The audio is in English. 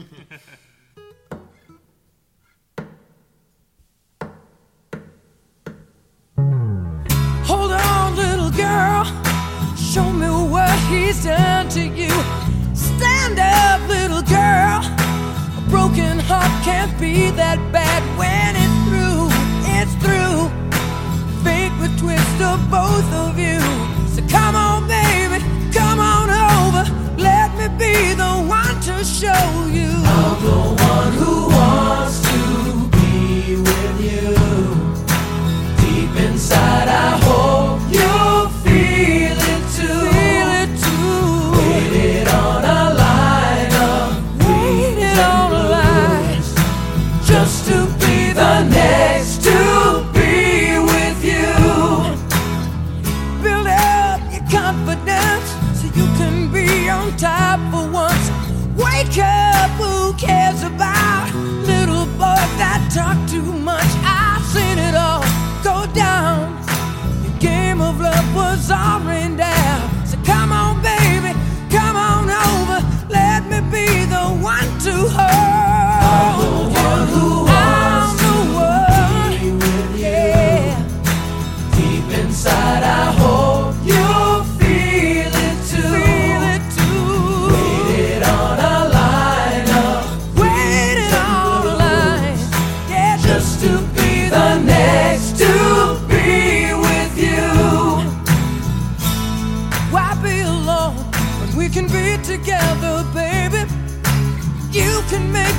Hold on, little girl. Show me what he's done to you. Stand up, little girl. A broken heart can't be that bad. cares about together, baby. You can make